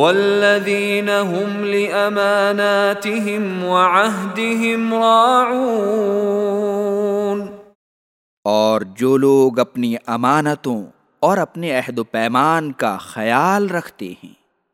والذین هم لأماناتهم وعہدهم راعون اور جو لوگ اپنی امانتوں اور اپنے عہد و پیمان کا خیال رکھتے ہیں